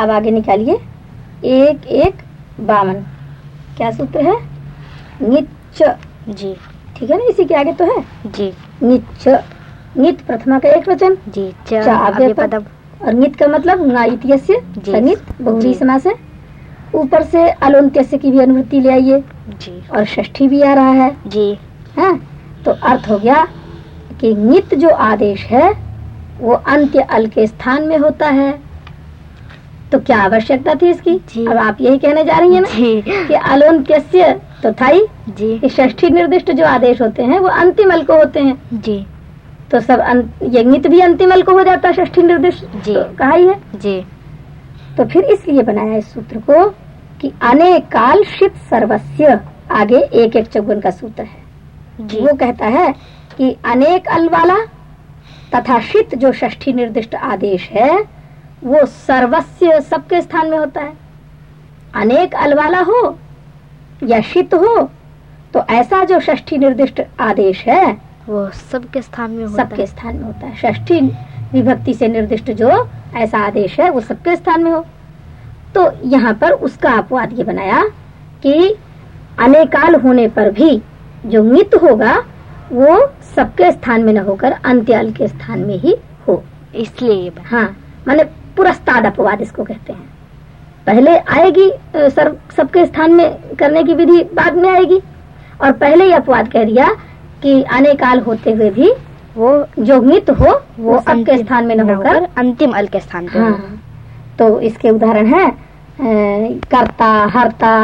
अब आगे निकालिए। एक एक बावन। क्या सूत्र है? निच जी। ठीक है ना? इसी के आगे तो है? जी। निच नित प्रथमा का एक वचन। जी च च आगे आगे पदम। और नित का मतलब जी। नित बहुवी समास है। ऊपर से अलोन्त्यस्य की भी अनुवृत्ति ले आइए। जी। और षष्ठी भी आ रहा है। जी। है? तो अर्थ हो गया कि नित जो आदेश है वो अंत्य अल के स्थान में होता है। तो क्या आवश्यकता थी इसकी? जी। अब आप यही कहने जा रही है ना जी। अलोन अलोन्त्यस्य तो था ही जी। कि षष्ठी निर्दिष्ट जो आदेश होते हैं वो अंतिम अल को होते हैं। जी। तो सब अं, ये नित भी अंतिम अल को हो जाता है ष्ठी निर्दिष्ट? जी। तो कहा ही है। जी। तो फिर इसलिए बनाया इस सूत्र को कि अनेक काल शित सर्वस्व आगे एक एक चौगुन का सूत्र है। जी। वो कहता है कि अनेक अल वाला तथा शित जो षष्ठी निर्दिष्ट आदेश है वो सर्वस्व सबके स्थान में होता है। अनेक अल वाला हो या शित हो तो ऐसा जो षष्ठी निर्दिष्ट आदेश है वो सबके स्थान में होता सबके स्थान में होता है। षष्ठी विभक्ति से निर्दिष्ट जो ऐसा आदेश है वो सबके स्थान में हो। तो यहाँ पर उसका अपवाद ये बनाया कि अनेकाल होने पर भी जो मित होगा वो सबके स्थान में न होकर अंत्याल के स्थान में ही हो। इसलिए हाँ। माने पुरस्ताद अपवाद इसको कहते हैं। पहले आएगी सर सबके स्थान में करने की विधि बाद में आएगी। और पहले ही अपवाद कह दिया कि आने काल होते हुए भी वो जो मित हो वो वो सबके स्थान में न न होकर अंतिम अल के स्थान पर। हाँ। तो इसके उदाहरण है कर्ता हर्ता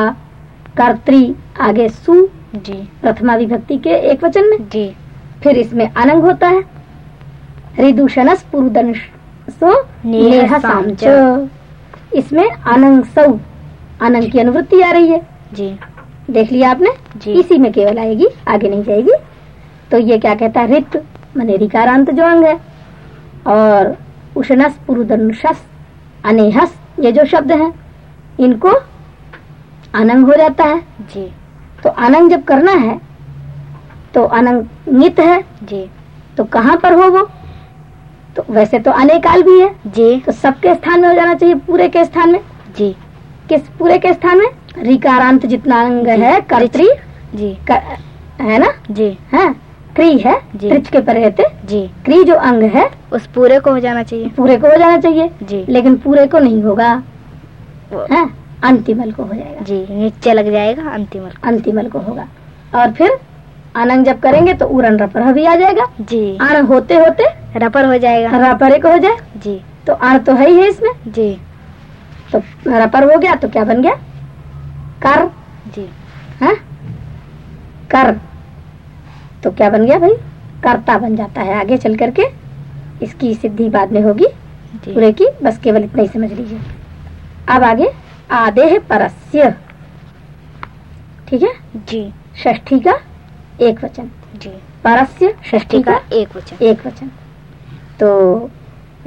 कर्त्री आगे सु जी। प्रथमा विभक्ति के एक वचन में। जी। फिर इसमें अनंग होता है। रिदूषणस पुरुदंशो नेह नेह साम साम इसमें अनंग सौ अनंग की अनुवृत्ति आ रही है। जी। देख लिया आपने? जी। इसी में केवल आएगी आगे नहीं जाएगी। तो ये क्या कहता है? रित मने रिकारांत जो अंग है। और उष्णस पुरुदंशस अनेहस ये जो शब्द हैं इनको अनंग हो जाता है। जी। तो अनंग जब करना है तो अनंग नित है। जी। तो कहाँ पर हो वो? तो वैसे तो अनेकाल भी है। जी। तो सबके स्थान में हो जाना चाहिए पूरे के स्थान में? जी। किस पूरे के स्थान में? रिकारांत जितना अंग है कर्त्री। जी। कर, है ना? जी। है। क्री है जी। त्रिच के पर रहते। जी। क्री जो अंग है उस पूरे को हो जाना चाहिए। पूरे को हो जाना चाहिए। जी। लेकिन पूरे को नहीं होगा। वो- है अंतिमल को हो जाएगा। जी नीचे लग जाएगा अंतिम अल अंतिमल को होगा। और फिर अनंग जब करेंगे तो उरन रपर भी आ जाएगा। जी। अण होते होते रपर हो जाएगा। रपरे को हो जाए? जी। तो अण तो है ही है इसमें? जी। तो रपर हो गया तो क्या बन गया? कर। जी। है? कर। तो क्या बन गया भाई? कर्ता बन जाता है आगे चल करके। इसकी सिद्धि बाद में होगी। पूरे की बस केवल इतना ही समझ लीजिए। अब आगे आदेह परस्य। ठीक है? जी। षष्ठी का एक वचन। जी। परस्य षष्ठी का एक वचन। एक वचन। तो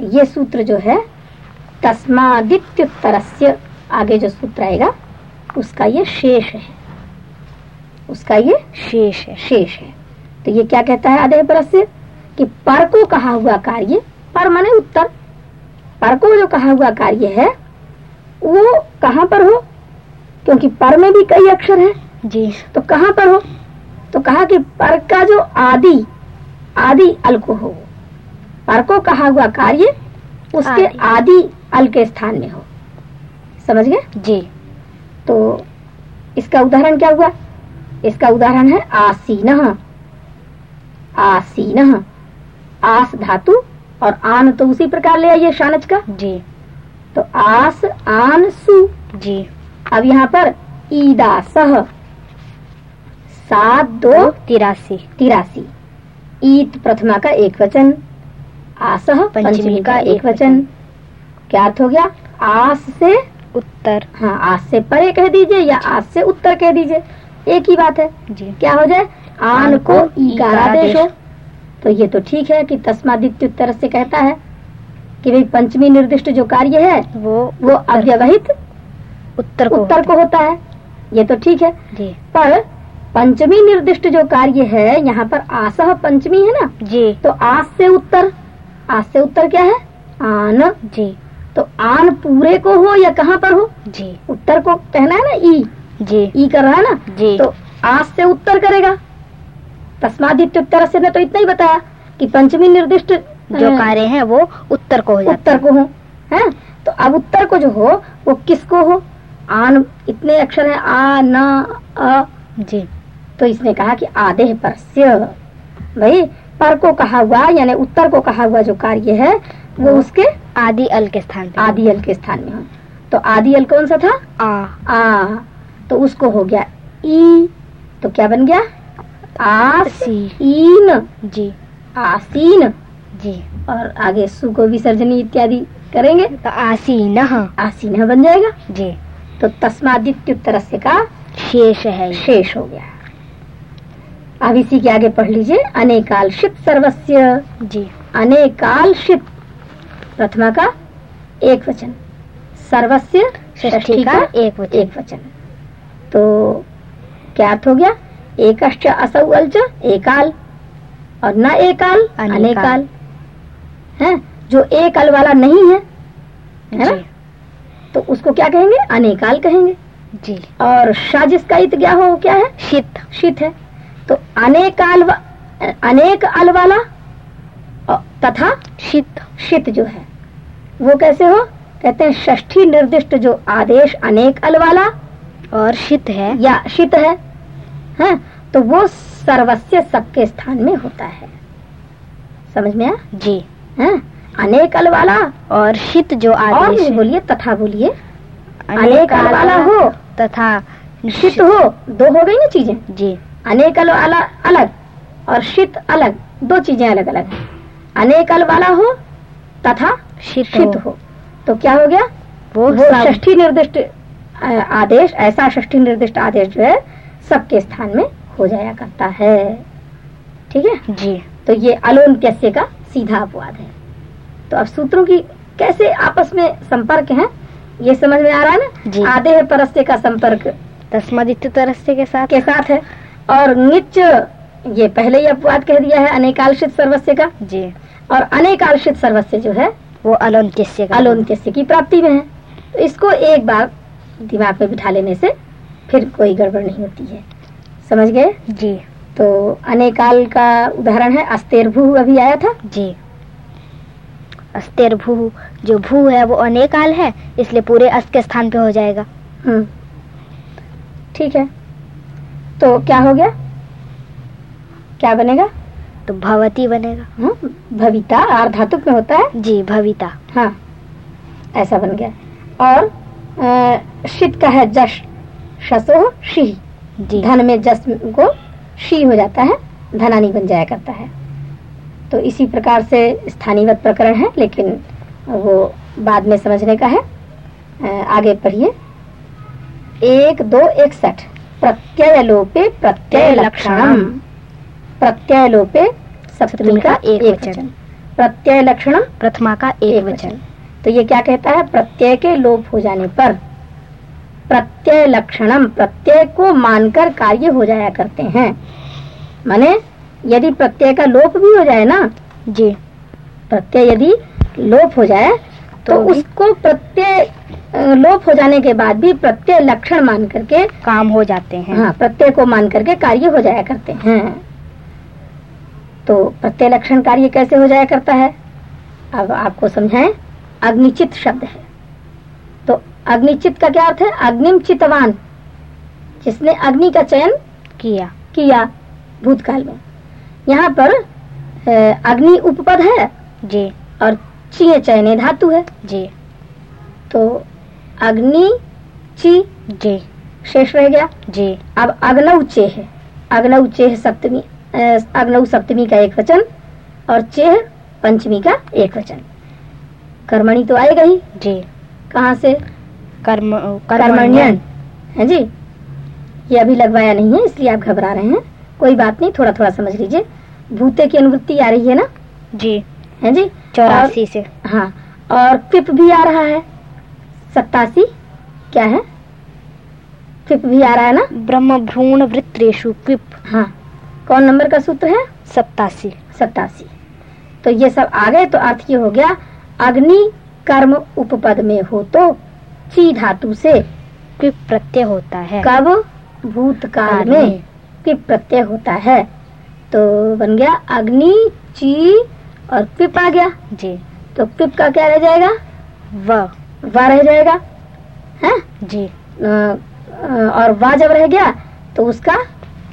ये सूत्र जो है तस्मादित्युत्तरस्य आगे जो सूत्र आएगा उसका ये शेष है। उसका ये शेष है शेष है। तो ये क्या कहता है आदेह परस्य? कि पर को कहा हुआ कार्य पर माने उत्तर। पर को जो कहा हुआ कार्य है वो कहाँ पर हो? क्योंकि पर में भी कई अक्षर हैं। जी। तो कहाँ पर हो? तो कहा कि पर का जो आदि आदि अल को हो पर को कहा हुआ कार्य उसके आदि। अल के स्थान में हो। समझ गए? जी। तो इसका उदाहरण क्या हुआ? इसका उदाहरण है आसीन। आसीन। आस धातु और आन तो उसी प्रकार ले आइए शानच का। जी। तो आस आन सु। जी। अब यहाँ पर ईदा सह सात दो तिरासी। तिरासी। ईद प्रथमा का एक वचन। आसह पंचमी का एक वचन। क्या अर्थ हो गया? आस से उत्तर। हाँ आस से परे कह दीजिए या आस से उत्तर कह दीजिए। एक ही बात है। जी। क्या हो जाए? आन को ईकारादेश। हो तो ये तो ठीक है कि तस्मादित्य उत्तर से कहता है कि भाई पंचमी निर्दिष्ट जो कार्य है वो वो अव्यवहित उत्तर को उत्तर को होता है। ये तो ठीक है। जी। पर पंचमी निर्दिष्ट जो कार्य है यहाँ पर आसह पंचमी है ना? जी। तो आस से उत्तर आज से उत्तर क्या है? आन जी। तो आन पूरे को हो या कहाँ पर हो? जी। उत्तर को कहना है ना ई। जी। ई कर रहा है ना? जी। तो आज से उत्तर करेगा। तस्मादित्य उत्तर से ने तो इतना ही बताया कि पंचमी निर्दिष्ट जो कार्य है वो उत्तर को हो जाता उत्तर को हो है? तो अब उत्तर को जो हो वो किसको हो? आन इतने अक्षर है आ न अ। जी। तो इसने कहा कि आदेह परस्य। भाई पर को कहा हुआ यानी उत्तर को कहा हुआ जो कार्य है वो। उसके आदि अल के स्थान पे। आदि अल के स्थान में हो। तो आदि अल कौन सा था? आ। आ। तो उसको हो गया ई। तो क्या बन गया? आसीन जी। आसीन। जी। और आगे सु को विसर्जनी इत्यादि करेंगे। तो आसीन। आसीन बन जाएगा। जी। तो तस्मादित्युत्तर का शेष है शेष हो गया। अब इसी के आगे पढ़ लीजिए। अनेकालशित सर्वस्य। जी। अनेकालशित प्रथमा का एक वचन। सर्वस्य षष्ठी का एक वचन। एक वचन। तो क्या अर्थ हो गया? एक असौ अल्च एकाल। और न एकाल अनेकाल। है? जो एक अल वाला नहीं है है ना? तो उसको क्या कहेंगे? अनेकाल कहेंगे। जी। और शाह जिसका इत क्या हो क्या है? शीत। शीत है। तो अनेकाल वा- अनेक अल वाला? तथा शीत। शीत जो है। वो कैसे हो? कहते हैं षष्ठी निर्दिष्ट जो आदेश अनेक अल वाला और शीत है। या शीत है हैं? तो वो सर्वस्य सबके स्थान में होता है। समझ में आया? जी। हैं? अनेक अल वाला और शीत जो आदेश बोलिए तथा बोलिए। अनेक अनेक अल वाला हो। तथा शीत हो। दो हो गई ना चीज़ें? जी। अनेक अल वाला अलग और शीत अलग दो चीज़ें अलग अलग हैं। अनेक अल वाला हो तथा शीत हो। तो क्या हो गया? वो वो षष्ठी निर्दिष्ट आदेश ऐसा षष्ठी निर्दिष्ट आदेश जो है सबके स्थान में हो जाया करता है। ठीक है? जी। तो ये अलोन्त्यस्य का सीधा अपवाद है। तो अब सूत्रों की कैसे आपस में संपर्क है ये समझ में आ रहा है। ना? आदेह परस्य का संपर्क तस्मदित्य तरस्य के साथ। के साथ है। और निच ये पहले ही अपवाद कह दिया है अनेकालशित सर्वस्य का। जी। और अनेकालशित सर्वस्य जो है वो अलोन्त्यस्य का। अलोन्त्यस्य की प्राप्ति में है। तो इसको एक बार दिमाग में बिठा लेने से फिर कोई गड़बड़ नहीं होती है। समझ गए? जी। तो अनेकाल का उदाहरण है अस्तेरभू अभी आया था। जी। अस्तेर भू जो भू है वो अनेकाल है इसलिए पूरे अस्त के स्थान पे हो जाएगा। हम्म। ठीक है। तो क्या हो गया? क्या बनेगा? तो भवती बनेगा। हम्म, भविता आर धातुक में होता है। जी भविता। हाँ ऐसा बन गया। और शित का है जश शसो शी। जी। धन में जस को शी हो जाता है धनानी बन जाया करता है। तो इसी प्रकार से स्थानीयवत प्रकरण है लेकिन वो बाद में समझने का है। आगे पढ़िए। एक दो इकसठ प्रत्यय लोपे प्रत्यय लक्षणम प्रत्यय लोपे सप्तमी का एक वचन। प्रत्यय लक्षणम प्रथमा का एक वचन। तो ये क्या कहता है? प्रत्यय के लोप हो जाने पर प्रत्यय लक्षणम प्रत्यय को मानकर कार्य हो जाया करते हैं। माने यदि प्रत्यय का लोप भी हो जाए ना? जी। प्रत्यय यदि लोप हो जाए तो, तो उसको प्रत्यय लोप हो जाने के बाद भी प्रत्यय लक्षण मान करके काम हो जाते हैं। हाँ प्रत्यय को मान करके कार्य हो जाया करते हैं। तो प्रत्यय लक्षण कार्य कैसे हो जाया करता है? अब आपको समझाएँ अग्निचित शब्द है। तो अग्निचित का क्या अर्थ है? अग्निम चितवान जिसने अग्नि का चयन किया। किया भूतकाल में। यहाँ पर अग्नि उपपद है जी। और चिय चयने धातु है। जी। तो अग्नि ची जी। शेष रह गया? जी। अब अग्नौ चेह अग्नौ चेह सप्तमी अ, अग्नौ सप्तमी का एक वचन और चेह पंचमी का एक वचन। कर्मणि तो आएगा ही। जी। कहाँ से? कर्म कर्मण्यन। है जी। ये अभी लगवाया नहीं है इसलिए आप घबरा रहे हैं। कोई बात नहीं थोड़ा थोड़ा समझ लीजिए। भूते की अनुवृत्ति आ रही है ना? जी। है जी। चौरासी से। हाँ। और पिप भी आ रहा है। सत्तासी? क्या है? पिप भी आ रहा है ना? ब्रह्म भ्रूण वृत्रेशु क्विप। हाँ। कौन नंबर का सूत्र है? सत्तासी। सत्तासी। तो ये सब आ गए तो अर्थ ये हो गया अग्नि कर्म उपपद में हो तो ची धातु से पिप प्रत्यय होता है। कब? भूतकाल काल में। पिप प्रत्यय होता है। तो बन गया अग्नि ची और पिप आ गया। जी। तो पिप का क्या रह जाएगा? व। वा रह जाएगा? है? जी। आ, और वा जब रह गया तो उसका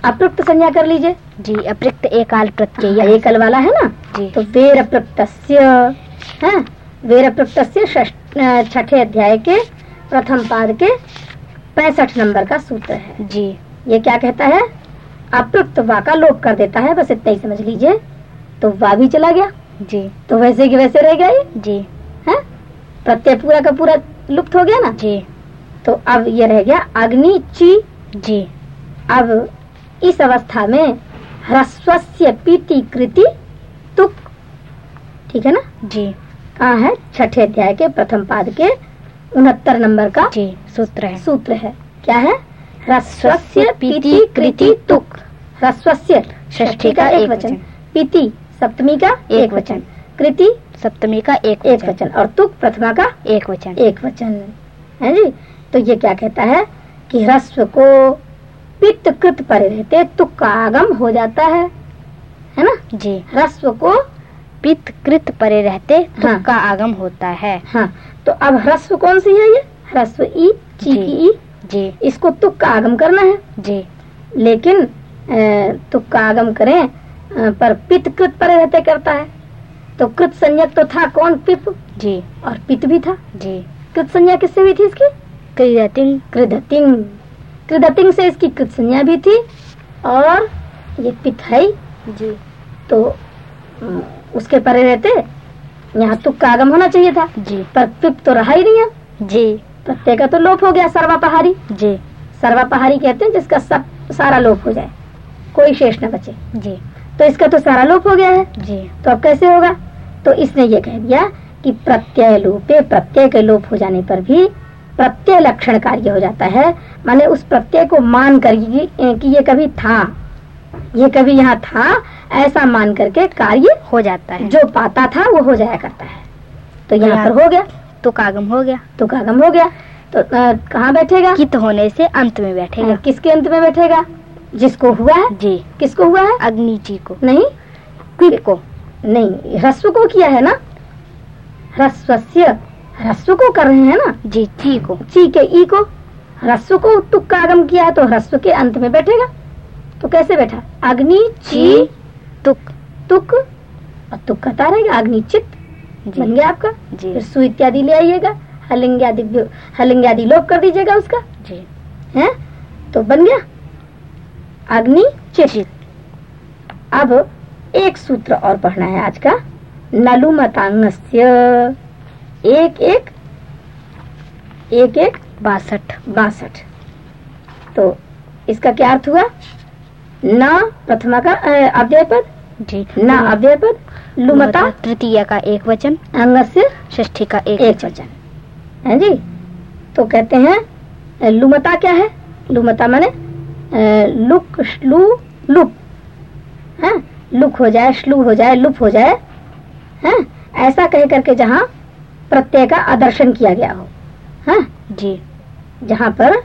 अप्रयुक्त संज्ञा कर लीजिए। जी अप्रयुक्त एकाल प्रत्यय ये कल वाला है ना? जी। तो वेर अप्रयुक्तस्य है? वेर अप्रयुक्तस्य षष्ठ- अ, छठे अध्याय के प्रथम पाद के पैंसठ नंबर का सूत्र है। जी। ये क्या कहता है? अप्रयुक्त वा का लोप कर देता है बस इतना ही समझ लीजिए। तो वा भी चला गया। जी। तो वैसे की वैसे रह गया ये। जी। है प्रत्यय पूरा का पूरा लुप्त हो गया ना? जी। तो अब ये रह गया अग्नि ची। जी। अब इस अवस्था में ह्रस्वस्य पीति कृति तुक। ठीक है ना? जी। कहा है? छठे अध्याय के प्रथम पाद के उनहत्तर नंबर का जी सूत्र है। सूत्र है। क्या है? ह्रस्वस्य पीति कृति तुक। ह्रस्वस्य। षष्ठी का एक वचन। पीति सप्तमी का एक एक वचन। कृति सप्तमी का एक एक वचन। और तुक प्रथमा का एक वचन। एक वचन। है जी? तो ये क्या कहता है कि ह्रस्व को पित्त कृत परे रहते तुक का आगम हो जाता है। है ना? जी। ह्रस्व को पित्त कृत परे रहते तुक हाँ। का आगम होता है। हाँ। तो अब ह्रस्व कौन सी है ये? ह्रस्व ई ची जी। ई। जी। इसको तुक का आगम करना है। जी। लेकिन तुक का आगम करें पर पित्त कृत परे रहते करता है। तो कृत संज्ञक तो था कौन पिप? जी। और पित भी था? जी। कृत संज्ञा किससे हुई थी इसकी? क्रियतिंग कृदतिंग। कृदतिंग से इसकी कृत संज्ञा भी थी और ये पित है जी। तो उसके परे रहते यहाँ तुक का आगम होना चाहिए था। जी। पर पिप तो रहा ही नहीं है। जी। प्रत्यय का तो लोप हो गया सर्वापहारी जी। सर्वापहारी कहते हैं जिसका सब सारा लोप हो जाए। कोई शेष न बचे। जी। तो इसका तो सारा लोप हो गया है। जी। तो अब कैसे होगा? तो इसने ये कह दिया कि प्रत्यय लोपे प्रत्यय के लोप हो जाने पर भी प्रत्यय लक्षण कार्य हो जाता है। माने उस प्रत्यय को मान कर कि ये कभी था ये कभी यहाँ था ऐसा मान करके कार्य हो जाता है। जो पाता था वो हो जाया करता है। तो यहाँ यहाँ- पर हो गया। तो कागम हो गया। तो कागम हो गया। तो कहाँ बैठेगा? कित होने से अंत में बैठेगा। किसके अंत में बैठेगा? जिसको हुआ है? जी। किसको हुआ है? अग्नि जी को। नहीं? क्विप को? नहीं ह्रस्व को किया है ना? ह्रस्वस्य ह्रस्व को कर रहे हैं ना? जी ची को। ची के ई को? ह्रस्व को तुक का आगम किया है तो ह्रस्व के अंत में बैठेगा। तो कैसे बैठा? अग्नि ची तुक। तुक और तुक कता रहेगा अग्नि चित बन गया आपका। जी। फिर सु इत्यादि ले आइएगा। हलिंग आदि हलिंग आदि लोप कर दीजिएगा उसका। जी। है? तो बन गया। अग्नि चित अब एक सूत्र और पढ़ना है आज का। नलुमतांगस्य। एक एक एक एक बासठ बासठ। तो इसका क्या अर्थ हुआ? न प्रथमा का अव्यय पद? जी। न अव्यय पद? लुमता? तृतीय का एक वचन। अंगस्य? षष्ठी का एक एक वचन। है जी? तो कहते हैं लुमता क्या है? लुमता माने लुक श्लू लुप। है? लुक हो जाए श्लू हो जाए लुप हो जाए है? ऐसा कह करके जहाँ प्रत्यय का आदर्शन किया गया हो है? जी। जहाँ पर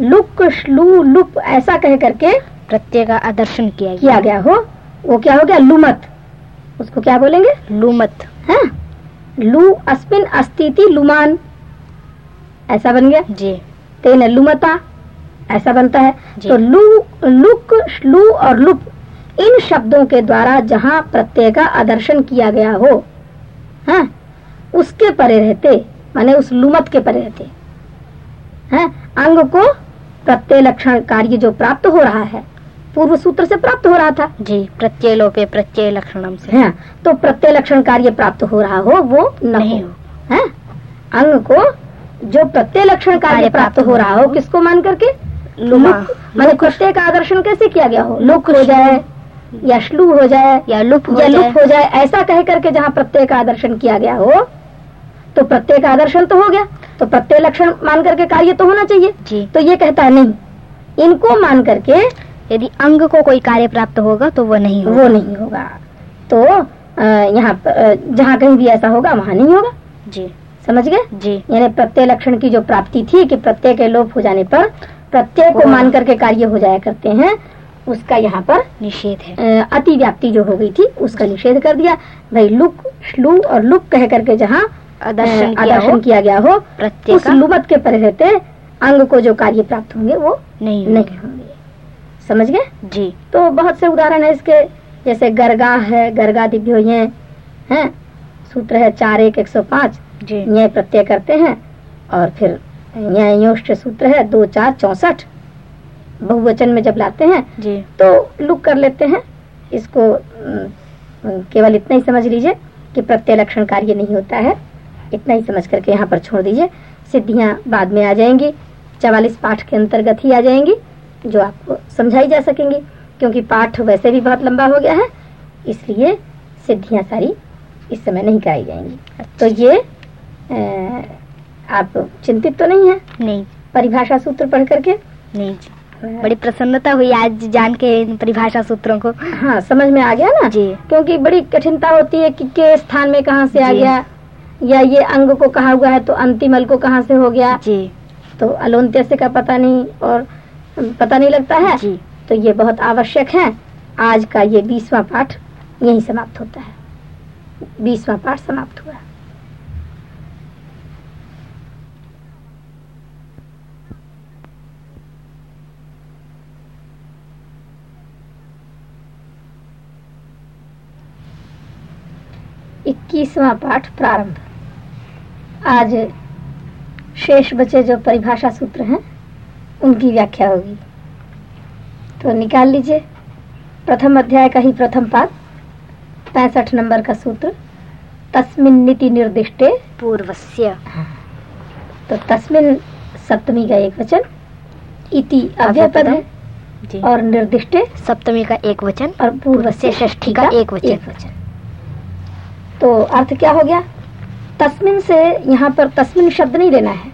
लुक श्लू लुप ऐसा कह करके प्रत्यय का आदर्शन किया किया गया हो वो क्या हो गया? लुमत। उसको क्या बोलेंगे? लुमत। है? लू अस्मिन अस्तिति लुमान। ऐसा बन गया? जी। तेन लुमता। ऐसा बनता है। तो लू लुक श्लू और लुप इन शब्दों के द्वारा जहाँ प्रत्यय का आदर्शन किया गया हो हाँ उसके परे रहते माने उस लुमत के परे रहते हैं अंग को प्रत्यय लक्षण कार्य जो प्राप्त हो रहा है पूर्व सूत्र से प्राप्त हो रहा था। जी प्रत्यय लोपे प्रत्यय लक्षण से। है तो प्रत्यय लक्षण कार्य प्राप्त हो रहा हो वो नहीं हो। हो। है अंग को जो प्रत्यय लक्षण कार्य प्राप्त हो रहा हो किसको मान करके? लुमा। माने प्रत्यय का आदर्शन कैसे किया गया हो? लुक हो जाए। या श्लू हो जाए या लुप हो या लुप हो जाए ऐसा कह करके जहाँ प्रत्यय का आदर्शन किया गया हो तो प्रत्यय का आदर्शन तो हो गया। तो प्रत्यय लक्षण मान करके कार्य तो होना चाहिए। जी। तो ये कहता है नहीं। इनको मान करके यदि अंग को कोई कार्य प्राप्त होगा तो वो नहीं होगा। वो नहीं होगा। तो यहाँ जहाँ कहीं भी ऐसा होगा वहाँ नहीं होगा। जी। समझ गए? जी। यानी प्रत्यय लक्षण की जो प्राप्ति थी कि प्रत्यय के लोप हो जाने पर प्रत्यय को मान करके कार्य हो जाया करते हैं उसका यहाँ पर निषेध है। अति व्याप्ति जो हो गई थी उसका निषेध कर दिया। भाई लुक श्लू और लुक कह करके जहाँ आदर्शन किया किया गया हो उस का। लुबत के परे रहते अंग को जो कार्य प्राप्त होंगे वो नहीं नहीं होंगे। समझ गए? जी। तो बहुत से उदाहरण है इसके जैसे गरगा है गरगा दिव्यो ये है सूत्र है चार एक एक सौ पाँच। जी। न्याय प्रत्यय करते हैं और फिर न्यायोष्ट सूत्र है दो चार चौसठ। बहुवचन में जब लाते हैं जी। तो लुक कर लेते हैं। इसको केवल इतना ही समझ लीजिए कि प्रत्यय लक्षण कार्य नहीं होता है। इतना ही समझ करके यहाँ पर छोड़ दीजिए। सिद्धियाँ बाद में आ जाएँगी। चवालीस पाठ के अंतर्गत ही आ जाएँगी जो आपको समझाई जा सकेंगी। क्योंकि पाठ वैसे भी बहुत लंबा हो गया है इसलिए सिद्धियाँ सारी इस समय नहीं कराई जाएँगी। तो ये अ, आप चिंतित तो नहीं है? नहीं। परिभाषा सूत्र पढ़ करके? नहीं बड़ी प्रसन्नता हुई आज जान के इन परिभाषा सूत्रों को। हाँ समझ में आ गया ना? जी। क्योंकि बड़ी कठिनता होती है कि के स्थान में कहाँ से आ गया या ये अंग को कहा हुआ है तो अंतिम अल को कहाँ से हो गया। जी। तो अलोन्त्यस्य का पता नहीं और पता नहीं लगता है। जी। तो ये बहुत आवश्यक है। आज का ये बीसवा पाठ यही समाप्त होता है। बीसवा पाठ समाप्त हुआ। इक्कीसवा पाठ प्रारंभ। आज शेष बचे जो परिभाषा सूत्र हैं उनकी व्याख्या होगी। तो निकाल लीजिए। प्रथम अध्याय का ही प्रथम पाद पैंसठ नंबर का सूत्र तस्मिन नीति निर्दिष्टे पूर्वस्य। तो तस्मिन सप्तमी का एक वचन इति अव्यय पद है जी। और निर्दिष्टे सप्तमी का एक वचन और पूर्व से षष्ठी का एक वचन। एक वचन। तो अर्थ क्या हो गया? तस्मिन से यहाँ पर तस्मिन शब्द नहीं लेना है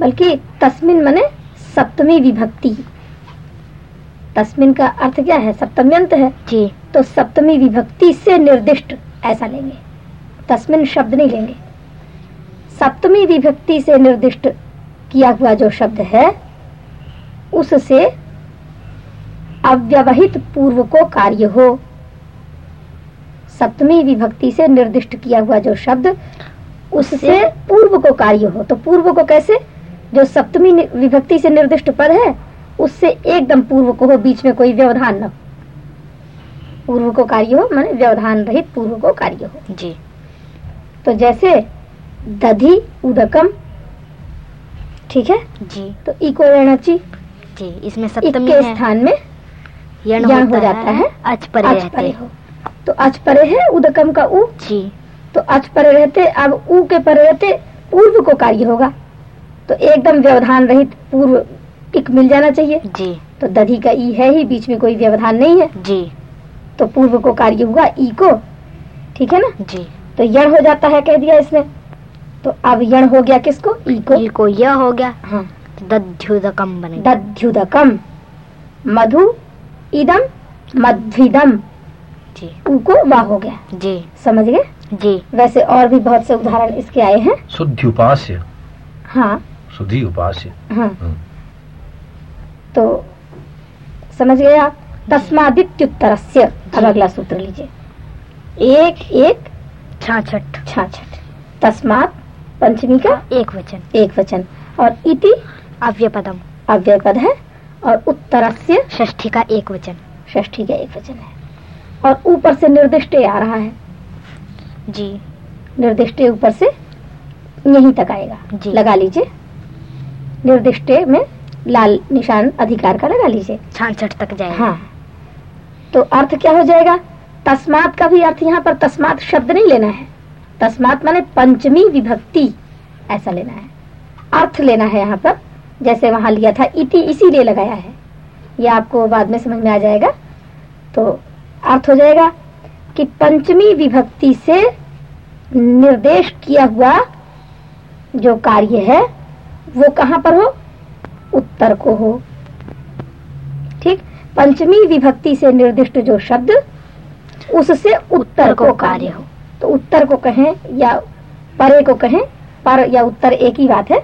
बल्कि तस्मिन मने सप्तमी विभक्ति। तस्मिन का अर्थ क्या है? सप्तम्यंत है। जी। तो सप्तमी विभक्ति से निर्दिष्ट ऐसा लेंगे। तस्मिन शब्द नहीं लेंगे। सप्तमी विभक्ति से निर्दिष्ट किया हुआ जो शब्द है उससे अव्यवहित पूर्व को कार्य हो। सप्तमी विभक्ति से निर्दिष्ट किया हुआ जो शब्द उससे पूर्व को कार्य हो। तो पूर्व को कैसे? जो सप्तमी विभक्ति से निर्दिष्ट पद है उससे एकदम पूर्व को हो बीच में कोई व्यवधान न हो। पूर्व को कार्य हो माने व्यवधान रहित पूर्व को कार्य हो। जी। तो जैसे दधि उदकम ठीक है? जी। तो इको रणची जी इसमें सप्तमी के स्थान में यण हो जाता है अच परे अच परे हो। तो अच परे है उदकम का उ जी। तो अच परे रहते अब उ के परे रहते पूर्व को कार्य होगा। तो एकदम व्यवधान रहित पूर्व इक मिल जाना चाहिए। जी। तो दधी का ई है ही बीच में कोई व्यवधान नहीं है। जी। तो पूर्व को कार्य हुआ ई को ठीक है ना? जी। तो यण हो जाता है कह दिया इसने। तो अब यण हो गया किसको? ई को। ई को यह हो गया। हाँ। दध्युदकम बने दध्युदकम। मधु इदम मध्विदम। जी। उ को वाह हो गया। जी। समझ गए? जी। वैसे और भी बहुत से उदाहरण इसके आए हैं। शुद्धि उपास्य। हाँ। शुद्धि उपास्य। हाँ। हम्म। तो समझ गए आप? तस्मादित्युत्तरस्य। अब अगला सूत्र लीजिए। एक एक छाछठ। छाछठ। तस्मात पंचमी का एक वचन। एक वचन। और इति? अव्यपदम। अव्यय पद है। और उत्तरस्य? षष्ठी का एक वचन। षष्ठी का एक वचन है। और ऊपर से निर्दिष्ट आ रहा है। जी। निर्दिष्ट ऊपर से यहीं तक आएगा। जी। लगा लीजिए। निर्दिष्ट में लाल निशान अधिकार का लगा लीजिए। छाछठ तक जाएगा। हाँ। तो अर्थ क्या हो जाएगा? तस्मात का भी अर्थ यहाँ पर तस्मात शब्द नहीं लेना है। तस्मात माने पंचमी विभक्ति ऐसा लेना है। अर्थ लेना है यहाँ पर जैसे वहाँ लिया था इति इसीलिए लगाया है। ये आपको बाद में समझ में आ जाएगा। तो अर्थ हो जाएगा कि पंचमी विभक्ति से निर्देश किया हुआ जो कार्य है वो कहाँ पर हो? उत्तर को हो। ठीक? पंचमी विभक्ति से निर्दिष्ट जो शब्द उससे उत्तर को कार्य हो। तो उत्तर को कहें या परे को कहें पर या उत्तर एक ही बात है।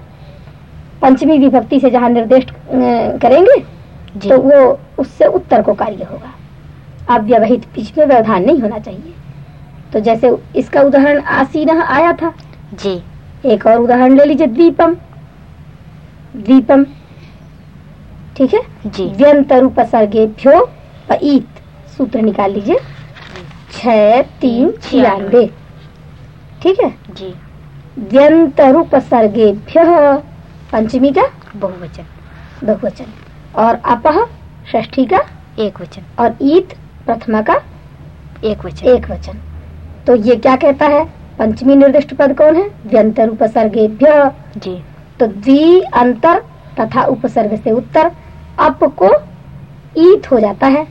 पंचमी विभक्ति से जहाँ निर्दिष्ट करेंगे जी। तो वो उससे उत्तर को कार्य होगा। अब व्यवहित बीच में व्यवधान नहीं होना चाहिए। तो जैसे इसका उदाहरण आसीन आया था। जी। एक और उदाहरण ले लीजिए दीपम द्वीपम ठीक है? जी। व्यंत उपसर्गेभ्यो पईत। सूत्र निकाल लीजिए। छ तीन छियानवे। ठीक है? जी। व्यंत उपसर्गेभ्य पंचमी का बहुवचन। बहुवचन। और अपह षष्ठी का एक वचन और ईत प्रथमा का एक वचन। एक वचन। तो ये क्या कहता है? पंचमी निर्दिष्ट पद कौन है? व्यंतर उपसर्गेभ्य। जी। तो द्वि अंतर तथा उपसर्ग से उत्तर अप को ईत हो जाता है।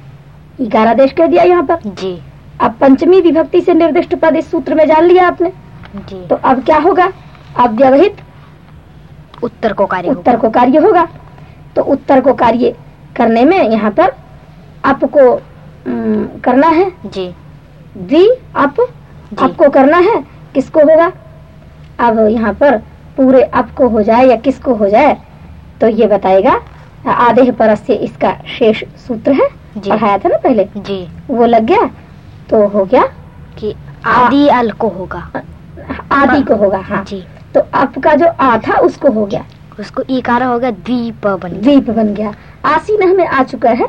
ग्यारह देश कह दिया यहाँ पर। जी। अब पंचमी विभक्ति से निर्दिष्ट पद इस सूत्र में जान लिया आपने। जी। तो अब क्या होगा? अब व्यवहित उत्तर को कार्य उत्तर को कार्य होगा। तो उत्तर को कार्य करने में यहाँ पर अप को करना है? जी। द्वि अप जी। अप को करना है? किसको होगा? अब यहाँ पर पूरे अप को हो जाए या किसको हो जाए तो ये बताएगा आधे परस से इसका शेष सूत्र है। जी। पढ़ाया था ना पहले? जी। वो लग गया तो हो गया कि आदि अल को होगा। आदि को होगा हाँ। जी। तो अप का जो आ था उसको हो गया। उसको इकारा होगा द्वीप बन। द्वीप बन गया। आसीन में आ चुका है।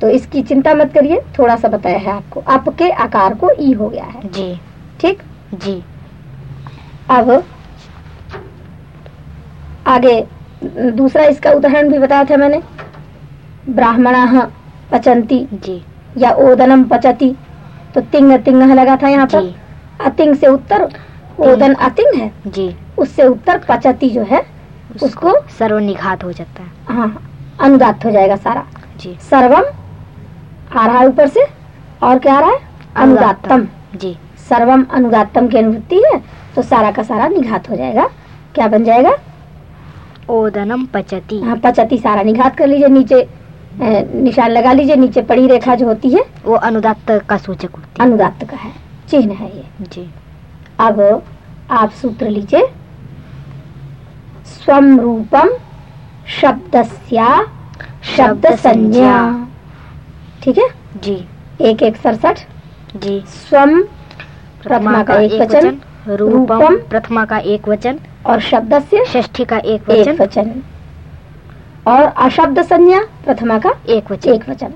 तो इसकी चिंता मत करिए थोड़ा सा बताया है आपको। अप के आकार को ई हो गया है। जी। ठीक? जी। अब आगे दूसरा इसका उदाहरण भी बताया था मैंने। ब्राह्मणा पचंती जी। या ओदनम पचती। तो तिंग तिंग लगा था यहाँ पर। अतिंग से उत्तर ओदन अतिंग है। जी। उससे उत्तर पचती जो है उसको सर्वनिघात हो जाता है। हाँ अनुदात हो जाएगा सारा। जी। सर्वम आ रहा है ऊपर से? और क्या आ रहा है? अनुदात्तम जी। सर्वम अनुदात्तम की अनुवृत्ति है तो सारा का सारा निघात हो जाएगा। क्या बन जाएगा? ओदनम पचती। हाँ पचती सारा निघात कर लीजिए नीचे निशान लगा लीजिए नीचे पड़ी रेखा जो होती है वो अनुदात का सूचक होती अनुदात्त का है चिन्ह है ये। जी। अब आप सूत्र लीजिए। स्वम रूपम शब्दस्या शब्द संज्ञा ठीक है? जी। एक एक सड़सठ। जी। स्वम प्रथमा का एक वचन। रूपम प्रथमा का एक वचन। और शब्दस्य। षष्ठी का एक एक वचन। वचन। और अशब्द संज्ञा प्रथमा का एक वचन। एक वचन।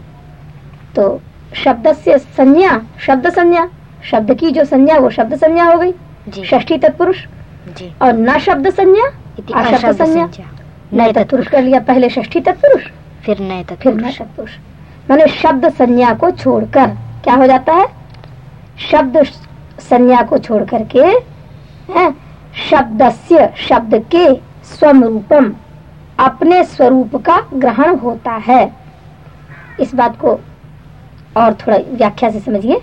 तो शब्द से संज्ञा शब्द संज्ञा। शब्द की जो संज्ञा वो शब्द संज्ञा हो गई। जी। षष्ठी तत्पुरुष। जी। और न शब्द संज्ञा अशब्द संज्ञा। नए तत्पुरुष कर लिया पहले षष्ठी तत्पुरुष। फिर नए तत्पुरुष। फिर नए तत्पुरुष। माने शब्द संज्ञा को छोड़कर क्या हो जाता है? शब्द संज्ञा को छोड़ करके है? शब्दस्य शब्द के स्वम रूपम अपने स्वरूप का ग्रहण होता है। इस बात को और थोड़ा व्याख्या से समझिए।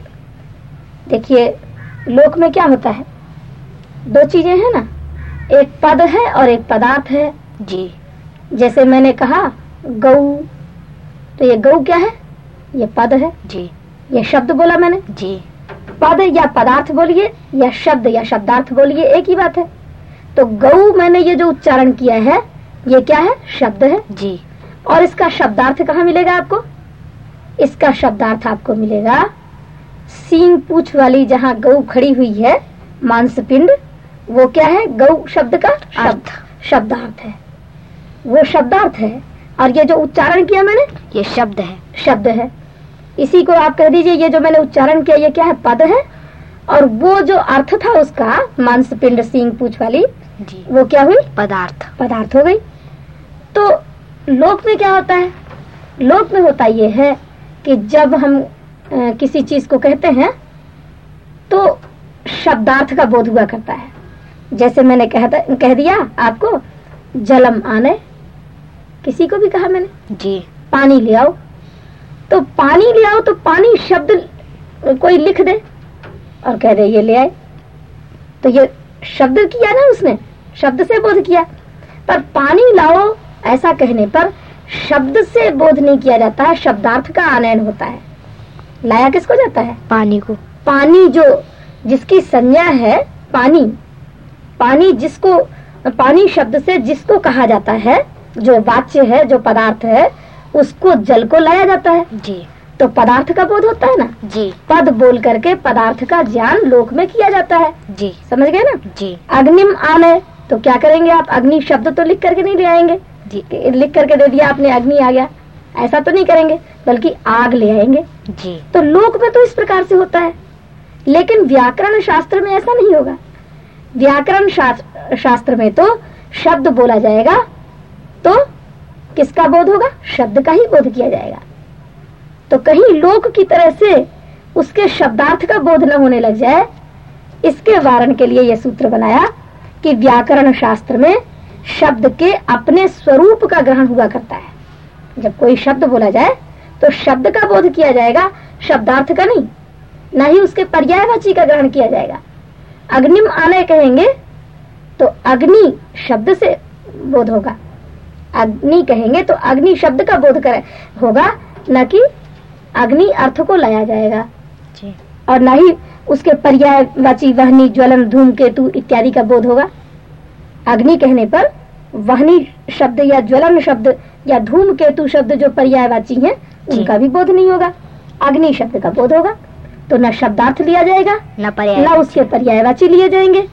देखिए लोक में क्या होता है? दो चीज़ें हैं ना? एक पद है और एक पदार्थ है। जी। जैसे मैंने कहा गऊ तो ये गऊ क्या है? ये पद है? जी। ये शब्द बोला मैंने? जी। पद या पदार्थ बोलिए या शब्द या शब्दार्थ बोलिए एक ही बात है। तो गऊ मैंने ये जो उच्चारण किया है ये क्या है? शब्द है। जी। और इसका शब्दार्थ कहाँ मिलेगा आपको? इसका शब्दार्थ आपको मिलेगा सींग पूछ वाली जहाँ गऊ खड़ी हुई है मांसपिंड वो क्या है? गऊ शब्द का शब्द। शब्दार्थ है। वो शब्दार्थ है और ये जो उच्चारण किया मैंने ये शब्द है। शब्द है। इसी को आप कह दीजिए ये जो मैंने उच्चारण किया ये क्या है? पद है। और वो जो अर्थ था उसका मांसपिंड सिंह पूछ वाली जी। वो क्या हुई? पदार्थ। पदार्थ हो गई। तो लोक में क्या होता है? लोक में होता ये है कि जब हम अ, किसी चीज़ को कहते हैं तो शब्दार्थ का बोध हुआ करता है। जैसे मैंने कहता कह दिया आपको जलम आने किसी को भी कहा मैंने? जी। पानी ले आओ। तो पानी ले आओ तो पानी शब्द कोई लिख दे और कह दे ये ले आए। तो ये शब्द किया ना उसने? शब्द से बोध किया। पर पानी लाओ ऐसा कहने पर शब्द से बोध नहीं किया जाता है शब्दार्थ का आनयन होता है। लाया किसको जाता है? पानी को। पानी जो जिसकी संज्ञा है पानी। पानी जिसको पानी शब्द से जिसको कहा जाता है जो वाच्य है जो पदार्थ है उसको जल को लाया जाता है। जी। तो पदार्थ का बोध होता है ना? जी। पद बोल करके पदार्थ का ज्ञान लोक में किया जाता है। जी। समझ गए ना? जी। अग्निम आने तो क्या करेंगे आप? अग्नि शब्द तो लिख करके नहीं ले आएँगे। जी। लिख करके दे दिया आपने अग्नि आ गया। ऐसा तो नहीं करेंगे बल्कि आग ले आएँगे। जी। तो लोक में तो इस प्रकार से होता है। लेकिन व्याकरण शास्त्र में ऐसा नहीं होगा। व्याकरण शास्त्र, शास्त्र में तो शब्द बोला जाएगा तो किसका बोध होगा? शब्द का ही बोध किया जाएगा। तो कहीं लोक की तरह से उसके शब्दार्थ का बोध न होने लग जाए, इसके वारण के लिए यह सूत्र बनाया कि व्याकरण शास्त्र में शब्द के अपने स्वरूप का ग्रहण हुआ करता है। जब कोई शब्द बोला जाए तो शब्द का बोध किया जाएगा, शब्दार्थ का नहीं, न ही उसके पर्यायवाची का ग्रहण किया जाएगा। अग्निम आलय कहेंगे तो अग्नि शब्द से बोध होगा। अग्नि कहेंगे तो अग्नि शब्द का बोध करे। होगा न कि अग्नि अर्थ को लाया जाएगा। जी। और न ही उसके पर्याय वाची वहनी ज्वलन धूमकेतु इत्यादि का बोध होगा। अग्नि कहने पर वहनी शब्द या ज्वलन शब्द या धूम केतु शब्द जो पर्यायवाची हैं। उनका भी बोध नहीं होगा। अग्नि शब्द का बोध होगा। तो न शब्दार्थ लिया जाएगा न पर्याय न उसके पर्यायवाची लिए जाएँगे।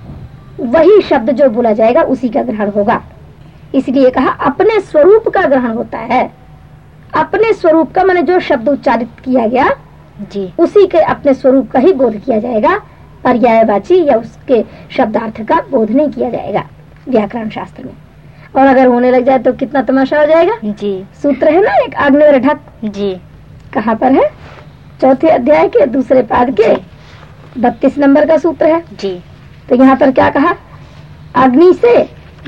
वही शब्द जो बोला जाएगा उसी का ग्रहण होगा। इसलिए कहा अपने स्वरूप का ग्रहण होता है। अपने स्वरूप का मैंने जो शब्द उच्चारित किया गया जी। उसी के अपने स्वरूप का ही बोध किया जाएगा। पर्यायवाची या उसके शब्दार्थ का बोध नहीं किया जाएगा व्याकरण शास्त्र में। और अगर होने लग जाए तो कितना तमाशा हो जाएगा? जी। सूत्र है ना एक आग्नेय ढक जी। कहाँ पर है? चौथे अध्याय के दूसरे पाद के बत्तीस नंबर का सूत्र है। जी। तो यहाँ पर क्या कहा? अग्नि से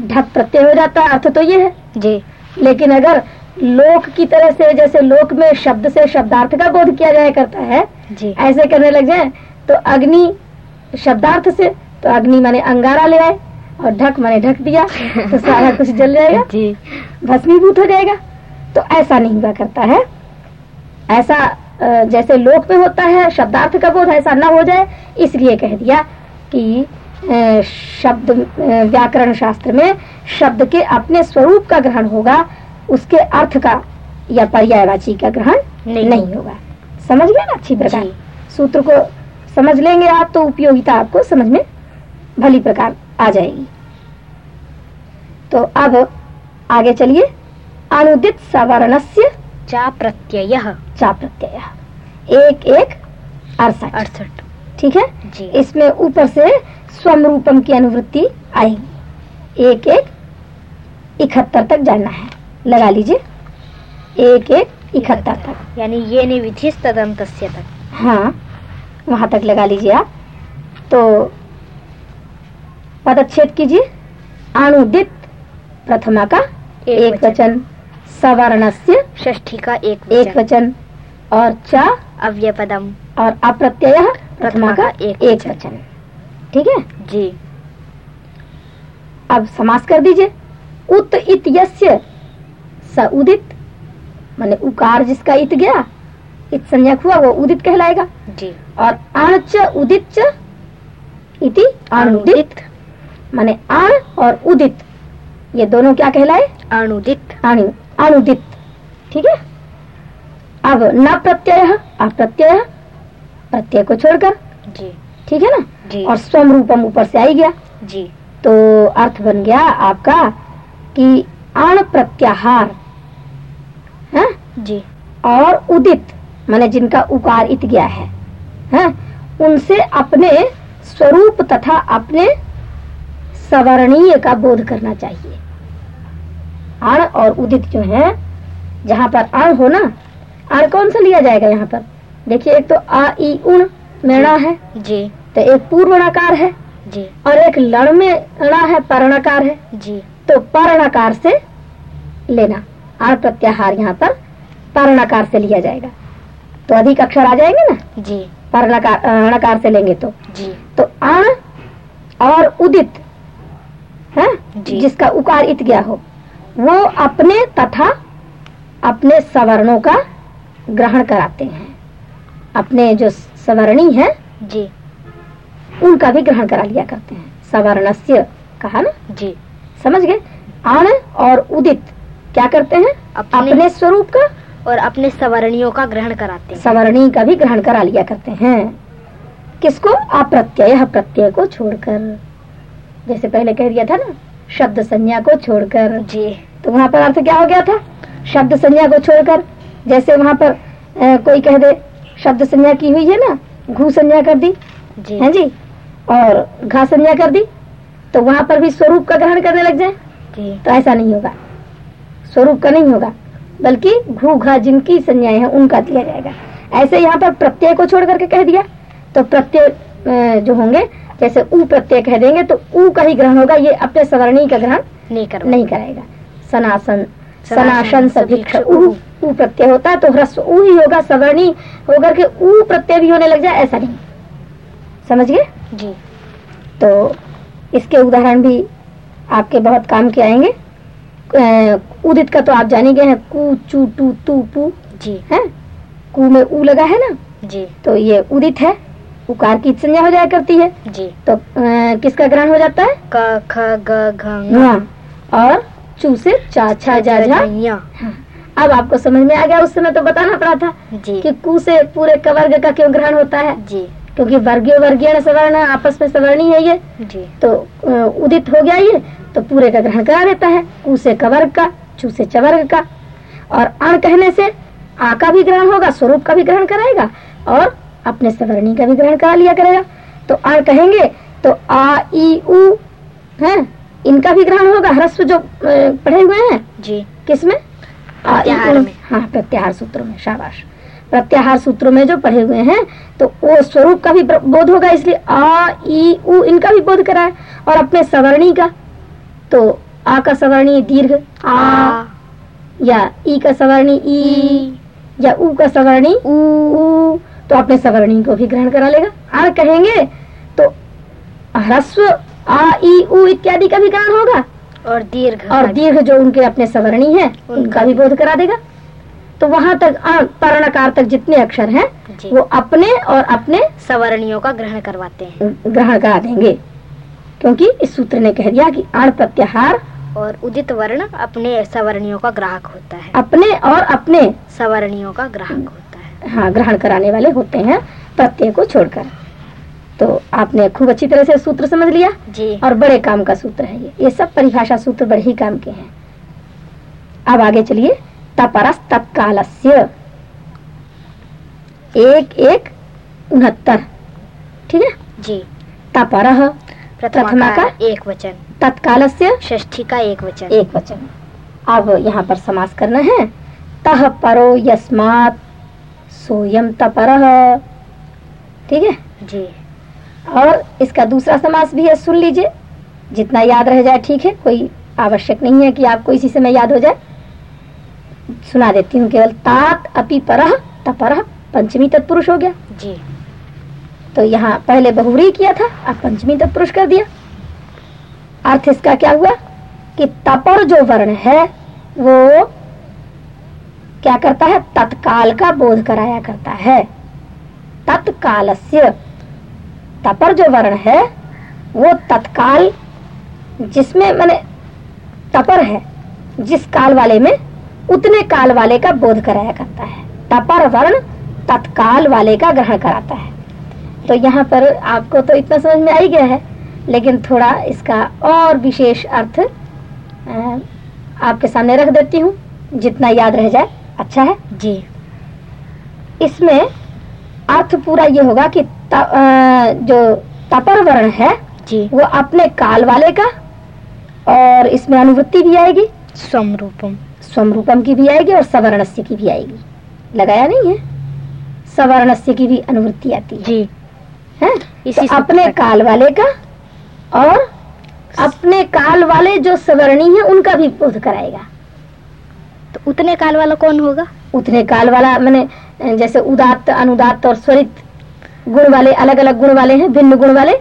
ढक प्रत्यय हो जाता है अर्थ तो ये है। जी। लेकिन अगर लोक की तरह से जैसे लोक में शब्द से शब्दार्थ का बोध किया जाया करता है जी। ऐसे करने लग जाए तो अग्नि शब्दार्थ से तो अग्नि माने अंगारा ले आए और ढक माने ढक दिया तो सारा कुछ जल जाएगा। जी। भस्मीभूत हो जाएगा। तो ऐसा नहीं हुआ करता है। ऐसा जैसे लोक में होता है शब्दार्थ का बोध ऐसा न हो जाए इसलिए कह दिया कि शब्द व्याकरण शास्त्र में शब्द के अपने स्वरूप का ग्रहण होगा उसके अर्थ का या पर्यायवाची का ग्रहण नहीं नहीं होगा। समझ गए ना अच्छी प्रकार? सूत्र को समझ लेंगे आप तो उपयोगिता आपको समझ में भली प्रकार आ जाएगी। तो अब आगे चलिए। अनुदित सवर्णस्य चा प्रत्यय चा प्रत्यय एक एक अड़सठ। अड़सठ। ठीक है? इसमें ऊपर से स्वम रूपम की अनुवृत्ति आएगी। एक एक इकहत्तर तक जानना है। लगा लीजिए। एक एक इकहत्तर तक। यानी ये निविधि तदम तस्य तक। हाँ वहाँ तक लगा लीजिए आप। तो पदच्छेद कीजिए। अनुदित प्रथमा का एक एक वचन। सवर्णस्य षष्ठी का एक एक वचन। वचन। और च अव्यय पदम और अप्रत्यय प्रथमा का एक एक वचन। ठीक है? जी। अब समास कर दीजिए। उत इत यस्य स उदित। माने उकार जिसका इत गया इत संज्ञक हुआ वो उदित कहलाएगा। जी। और अण च उदित च इति अनुदित। माने अण और उदित ये दोनों क्या कहलाए? अणुदित अणु अनुदित। ठीक है? अब न प्रत्यय अप्रत्यय। प्रत्यय को छोड़कर। जी। ठीक है ना? जी। और स्वम रूपम ऊपर से आई गया। जी। तो अर्थ बन गया आपका कि अण प्रत्याहार है? जी। और उदित माने जिनका उकार इत गया है हैं? उनसे अपने स्वरूप तथा अपने सवर्णीय का बोध करना चाहिए। अण और उदित जो है जहाँ पर अण हो ना अण कौन सा लिया जाएगा यहाँ पर? देखिए एक तो आ ई उण मेणा है। जी। तो एक पूर्वणाकार है। जी। और एक लड़ में है पर्णकार है। जी। तो पर्णकार से लेना। अण प्रत्याहार यहाँ पर पर्णकार से लिया जाएगा। तो अधिक अक्षर आ जाएँगे ना? जी। पर्णकार से लेंगे तो। जी। तो अण और उदित है? जी। जिसका उकार इत गया हो। वो अपने तथा अपने सवर्णों का ग्रहण कराते हैं। अपने जो सवर्णी है जी। उनका भी ग्रहण करा लिया करते हैं। सवर्णस्य कहा ना? जी। समझ गए? अण और उदित क्या करते हैं? अपने, अपने स्वरूप का और अपने सवर्णियों का ग्रहण कराते हैं। सवर्णी का भी ग्रहण करा लिया करते हैं। किसको? अप्रत्यय प्रत्यय को छोड़कर। जैसे पहले कह दिया था ना शब्द संज्ञा को छोड़कर। जी। तो वहाँ पर अर्थ क्या हो गया था? शब्द संज्ञा को छोड़कर जैसे वहाँ पर अ, कोई कह दे शब्द संज्ञा की हुई है ना? घू संज्ञा कर दी जी। है जी? और घा संज्ञा कर दी तो वहाँ पर भी स्वरूप का ग्रहण करने लग जाए? जी। तो ऐसा नहीं होगा। स्वरूप का नहीं होगा बल्कि घू घा जिनकी संज्ञाएँ हैं उनका दिया जाएगा। ऐसे यहाँ पर प्रत्यय को छोड़ करके कह दिया। तो प्रत्यय जो होंगे जैसे ऊ प्रत्यय कह देंगे तो ऊ का ही ग्रहण होगा ये अपने सवर्णी का ग्रहण नहीं करवा नहीं कराएगा। सनासन सनासन, सनाशन सभिक्ष सभिक्ष, ऊ ऊ प्रत्यय होता है तो ह्रस्व ऊ ही होगा सवर्णी होकर के ऊ प्रत्यय भी होने लग जाए ऐसा नहीं। समझ गए? जी। तो इसके उदाहरण भी आपके बहुत काम के आएँगे। उदित का तो आप जान ही गए हैं कु चू टू तू पू। जी। है? कु में ऊ लगा है ना? जी। तो ये उदित है उकार की संज्ञा हो जाया करती है। जी। तो अ, किसका ग्रहण हो जाता है? क ख ग घ हाँ। और चू से चा छा जा झा ञ। अब आपको समझ में आ गया उस समय तो बताना पड़ा था जी। कि कु से पूरे कवर्ग का क्यों ग्रहण होता है। जी। क्योंकि वर्गीय वर्गीय सवर्ण आपस में सवर्णी है ये। जी। तो उदित हो गया ये तो पूरे का ग्रहण करा देता है। कु से कवर्ग का चू से चवर्ग का। और अण कहने से आ का भी ग्रहण होगा स्वरूप का भी ग्रहण कराएगा और अपने सवर्णी का भी ग्रहण करा लिया करेगा। तो अण कहेंगे तो आ ई उ है इनका भी ग्रहण होगा ह्रस्व जो पढ़े हुए हैं। जी। किसमें? प्रत्याहार में। हाँ प्रत्याहार सूत्रों में शाबाश। प्रत्याहार सूत्रों में जो पढ़े हुए हैं तो वो स्वरूप का भी बोध होगा इसलिए आ ई उ इनका भी बोध कराए और अपने सवर्णी का। तो आ का सवर्णी दीर्घ आ आ। या ई का सवर्णी ई या उ का सवर्णी उ। उ तो अपने सवर्णी को भी ग्रहण करा लेगा। आर कहेंगे तो ह्रस्व आ ई उ इत्यादि का भी ग्रहण होगा। और दीर्घ और दीर्घ जो उनके अपने सवर्णी है उनका भी बोध करा देगा। तो वहाँ तक पर्णकार तक जितने अक्षर हैं वो अपने और अपने सवर्णियों का ग्रहण करवाते हैं। ग्रहण करा देंगे। क्योंकि इस सूत्र ने कह दिया कि अण प्रत्याहार और उदित वर्ण अपने सवर्णियों का ग्राहक होता है। अपने और अपने सवर्णियों का ग्राहक होता है। हाँ ग्रहण कराने वाले होते हैं प्रत्यय को छोड़कर। तो आपने खूब अच्छी तरह से सूत्र समझ लिया? जी। और बड़े काम का सूत्र है ये। ये सब परिभाषा सूत्र बड़े ही काम के हैं। अब आगे चलिए। तपरस तत्कालस्य। एक एक उनहत्तर। ठीक है? जी। तपर प्रथमा का? एक वचन। तत्कालस्य। षष्ठी का एक वचन। एक वचन। अब यहाँ पर समास करना है। तह परो यस्मात। सोयम तपरह ठीक है? जी। और इसका दूसरा समास भी है सुन लीजिए। जितना याद रह जाए ठीक है कोई आवश्यक नहीं है कि आपको इसी समय याद हो जाए। सुना देती हूँ केवल तात अपि परह तपरह पंचमी तत्पुरुष हो गया। जी। तो यहाँ पहले बहुरी किया था अब पंचमी तत्पुरुष कर दिया। अर्थ इसका क्या हुआ कि तपर जो वर्ण है वो क्या करता है? तत्काल का बोध कराया करता है। तत्कालस्य तपर जो वर्ण है वो तत्काल जिसमें माने तपर है जिस काल वाले में उतने काल वाले का बोध कराया करता है। तपर वर्ण तत्काल वाले का ग्रहण कराता है। तो यहाँ पर आपको तो इतना समझ में आ ही गया है लेकिन थोड़ा इसका और विशेष अर्थ आपके सामने रख देती हूँ जितना याद रह जाए। अच्छा है? जी। इसमें अर्थ पूरा ये होगा कि त, जो तपर वर्ण है जी। वो अपने काल वाले का और इसमें अनुवृत्ति भी आएगी। स्वरूपम। स्वरूपम की भी आएगी और सवर्णस्य की भी आएगी। लगाया नहीं है? सवर्णस्य की भी अनुवृत्ति आती है। जी। है? इसी तो अपने काल वाले का और अपने काल वाले जो सवर्णी है उनका भी बोध कराएगा। तो उतने काल वाला कौन होगा? उतने काल वाला मैंने जैसे उदात अनुदात और स्वरित गुण वाले अलग अलग गुण वाले हैं भिन्न गुण वाले।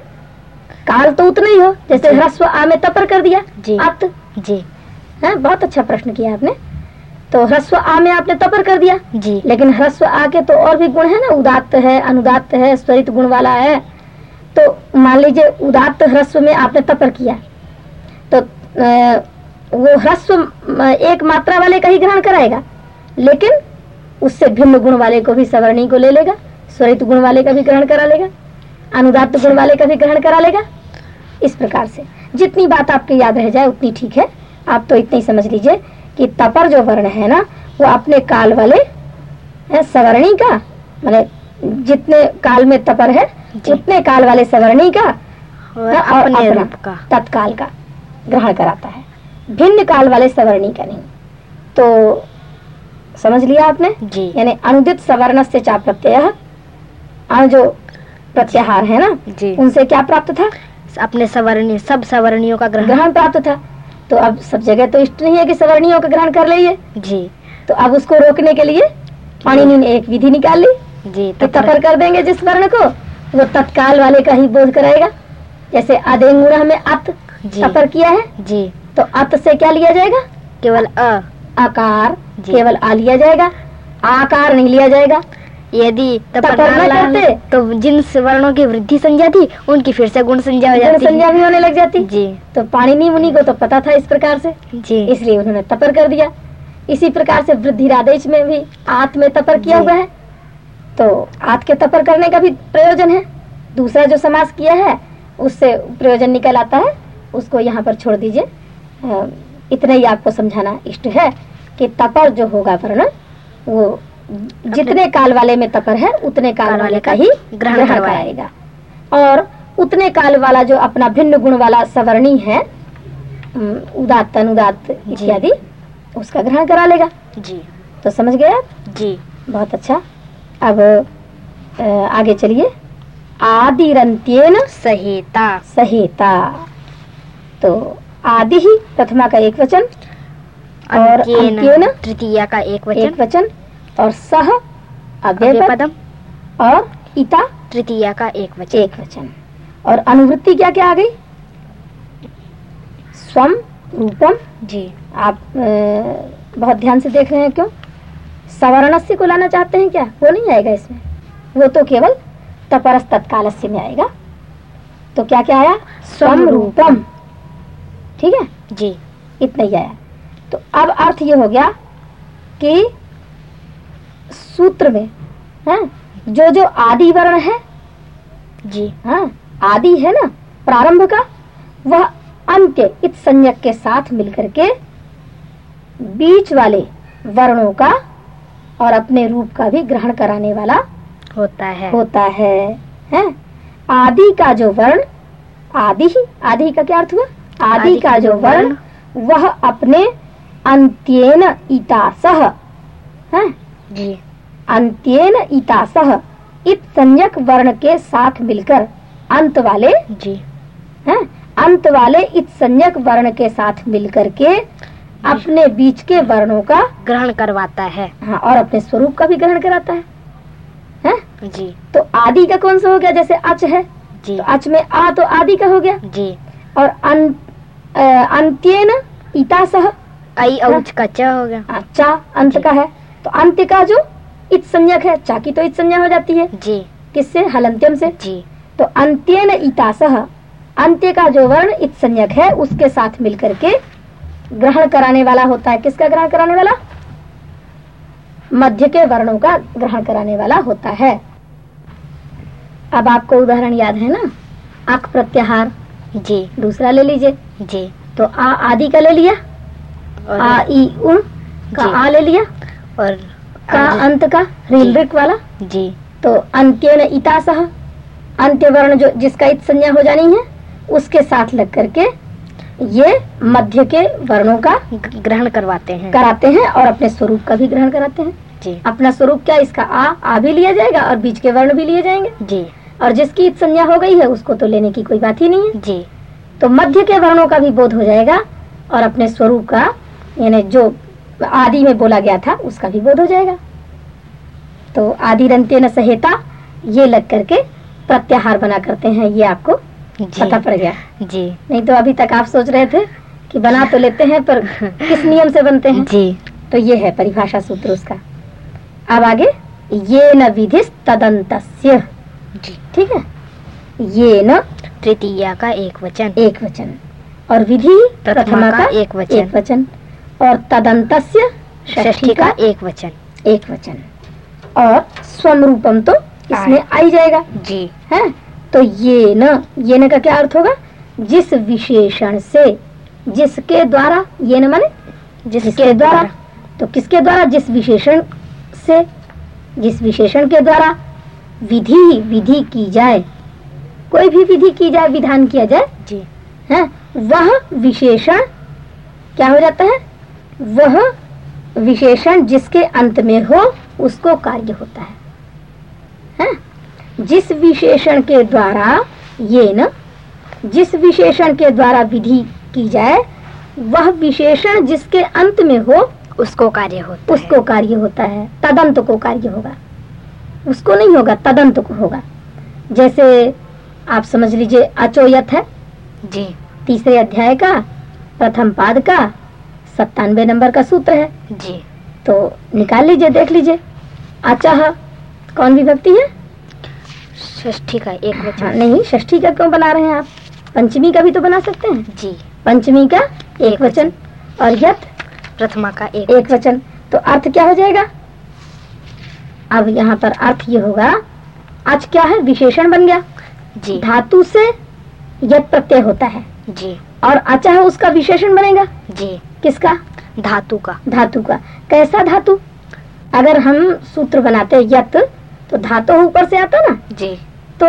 काल तो उतना ही हो जैसे ह्रस्व आ में तपर कर दिया जी। अत जी। है बहुत अच्छा प्रश्न किया आपने। तो ह्रस्व आ में आपने तपर कर दिया। जी। लेकिन ह्रस्व आ के तो और भी गुण है ना उदात्त है अनुदात्त है स्वरित गुण वाला है। तो मान लीजिए उदात्त ह्रस्व में आपने तपर किया। तो वो ह्रस्व एक मात्रा वाले का ही ग्रहण कराएगा। लेकिन उससे भिन्न गुण वाले को भी सवर्णी को ले लेगा। स्वरित गुण वाले का भी ग्रहण करा लेगा अनुदात गुण वाले का भी ग्रहण करा लेगा। इस प्रकार से जितनी बात आपके याद रह जाए उतनी ठीक है। आप तो इतनी समझ लीजिए कि तपर जो वर्ण है ना वो अपने काल वाले है, सवर्णी का मतलब जितने काल में तपर है। उतने काल वाले सवर्णी का और हाँ, अपने रूप का। तत्काल का ग्रहण कराता है। भिन्न काल वाले सवर्णी का नहीं। तो समझ लिया आपने? जी। यानी अनुदित सवर्ण से चा प्रत्यय जो प्रत्याहार है ना जी। उनसे क्या प्राप्त था? अपने सवर्णी सब सवर्णियों का ग्रहण। ग्रहण प्राप्त था। तो अब सब जगह तो इष्ट नहीं है कि सवर्णियों का ग्रहण कर लिए जी। तो अब उसको रोकने के लिए पाणिनि ने एक विधि निकाल ली। जी कि तपर कर देंगे जिस वर्ण को वो तत्काल वाले का ही बोध कराएगा। जैसे आदेंगुणा में अत तपर किया है जी। तो अत से क्या लिया जाएगा? केवल अ। आकार केवल आ लिया जाएगा। आकार नहीं लिया जाएगा। यदि करते। तो जिन वर्णों की वृद्धि संज्ञा थी उनकी फिर से गुण संज्ञा हो जाती। संज्ञा भी होने लग जाती। जी। तो पाणिनि मुनि को तो पता था इस प्रकार से। जी। इसलिए उन्होंने तपर कर दिया। इसी प्रकार से वृद्धि राधेश में भी आत में तपर किया हुआ है। तो आत के तपर करने का भी प्रयोजन है। दूसरा जो समास किया है उससे प्रयोजन निकल आता है। उसको यहाँ पर छोड़ दीजिए। इतना ही आपको समझाना इष्ट है कि तपर जो होगा वर्ण वो जितने काल वाले में तपर है उतने काल वाले का ही ग्रहण करवाएगा। कराएगा। और उतने काल वाला जो अपना भिन्न गुण वाला सवर्णी है अम, उदात्त अनुदात इत्यादि उसका ग्रहण करा लेगा। जी। तो समझ गए जी। बहुत अच्छा। अब आगे चलिए। आदिरंत्येन सहिता। सहिता। तो आदि ही प्रथमा का एक वचन और तृतीया का एक वचन। एक वचन। और सह अव्यय पदम और इता तृतीया का एक वचन। एक वचन। और अनुवृत्ति क्या क्या आ गई? स्वम रूपम जी। आप अ, बहुत ध्यान से देख रहे हैं क्यों? सवर्णस्य को लाना चाहते हैं क्या? वो नहीं आएगा इसमें। वो तो केवल तपरस तत्कालस्य में आएगा। तो क्या क्या आया? स्वम रूपम ठीक है? जी। इतना ही आया। तो अब अर्थ ये हो गया कि सूत्र में हाँ, जो जो आदि वर्ण है जी हाँ आदि है ना प्रारंभ का वह अंत्य इत संज्ञक के साथ मिलकर के बीच वाले वर्णों का और अपने रूप का भी ग्रहण कराने वाला होता है। होता है हैं? आदि का जो वर्ण आदि ही आदि का क्या अर्थ हुआ? आदि का जो वर्ण वह अपने अंत्येन इतासह हैं? जी। अंत्येन इतासह इत संयक वर्ण के साथ मिलकर अंत वाले जी। हैं? अंत वाले इत संयक वर्ण के साथ मिलकर के अपने बीच के वर्णों का ग्रहण करवाता है। हाँ और अपने स्वरूप का भी ग्रहण कराता है। हैं? जी। तो आदि का कौन सा हो गया? जैसे अच है जी। तो अच में आ तो आदि का हो गया। जी। और अं, अंत्येन इता सह आई औच का च हो गया। चा अंत का है। तो अंत्य का जो इत संज्ञक है चाकी तो इत संज्ञा हो जाती है। जी। किससे? हलंत्यम से। जी। तो अंत्येन इतासह अंत्य का जो वर्ण इत संज्ञक है उसके साथ मिलकर के ग्रहण कराने वाला होता है। किसका ग्रहण कराने वाला? मध्य के वर्णों का ग्रहण कराने वाला होता है। अब आपको उदाहरण याद है ना? अक प्रत्याहार। जी। दूसरा ले लीजिए। जी। तो आ आदि का ले लिया। आ ई उन का आ ले लिया। और का अंत का? रीलृक वाला? जी। तो अंत्यन इतासह अंत्य वर्ण जो जिसका इत संज्ञा हो जानी है उसके साथ लग करके ये मध्य के वर्णों का ग्रहण करवाते हैं। कराते हैं और अपने स्वरूप का भी ग्रहण कराते हैं। जी। अपना स्वरूप क्या? इसका आ आ भी लिया जाएगा और बीच के वर्ण भी लिए जाएँगे। जी। और जिसकी इत संज्ञा हो गई है उसको तो लेने की कोई बात ही नहीं है। जी। तो मध्य के वर्णों का भी बोध हो जाएगा और अपने स्वरूप का यानी जो आदि में बोला गया था उसका भी बोध हो जाएगा। तो आदि रंते न सहेता ये लग करके प्रत्याहार बना करते हैं ये आपको पता पड़ गया। जी। नहीं तो अभी तक आप सोच रहे थे कि बना तो लेते हैं पर किस नियम से बनते हैं? जी। तो ये है परिभाषा सूत्र उसका। अब आगे ये न विधि तदंतस्य। जी। ठीक है? ये न तृतीया का एक वचन। एक वचन। और विधि प्रथमा प्रथमा का का एक वचन। एक वचन। और तदंतस्य षष्ठी का एक वचन। एक वचन। और स्वम रूपम तो इसमें आ ही जाएगा। जी। है? तो ये न ये न का क्या अर्थ होगा? जिस विशेषण से जिसके द्वारा ये न माने? जिसके द्वारा। तो किसके द्वारा? जिस विशेषण से जिस विशेषण के द्वारा विधि विधि की जाए। कोई भी विधि की जाए विधान किया जाए। जी। है? वह विशेषण क्या हो जाता है? वह विशेषण जिसके अंत में हो उसको कार्य होता है। हैं? जिस विशेषण के द्वारा ये न जिस विशेषण के द्वारा विधि की जाए वह विशेषण जिसके अंत में हो उसको कार्य होता है। उसको कार्य होता है। तदंत को कार्य होगा। उसको नहीं होगा तदंत को होगा। जैसे आप समझ लीजिए अचोयत है। जी। तीसरे अध्याय का प्रथम पाद का सत्तानवे नंबर का सूत्र है। जी। तो निकाल लीजिए देख लीजिए। अचह कौन विभक्ति है? षष्ठी का एक हाँ, वचन नहीं षष्ठी का क्यों बना रहे हैं आप? पंचमी का भी तो बना सकते हैं। जी। पंचमी का एक वचन और यत? प्रथमा का एक एक वचन। तो अर्थ क्या हो जाएगा? अब यहाँ पर अर्थ ये होगा आज क्या है? विशेषण बन गया। जी। धातु से यत प्रत्यय होता है। जी। और अचह उसका विशेषण बनेगा। जी। किसका? धातु का। धातु का। कैसा धातु? अगर हम सूत्र बनाते यत तो धातु ऊपर से आता ना? जी। तो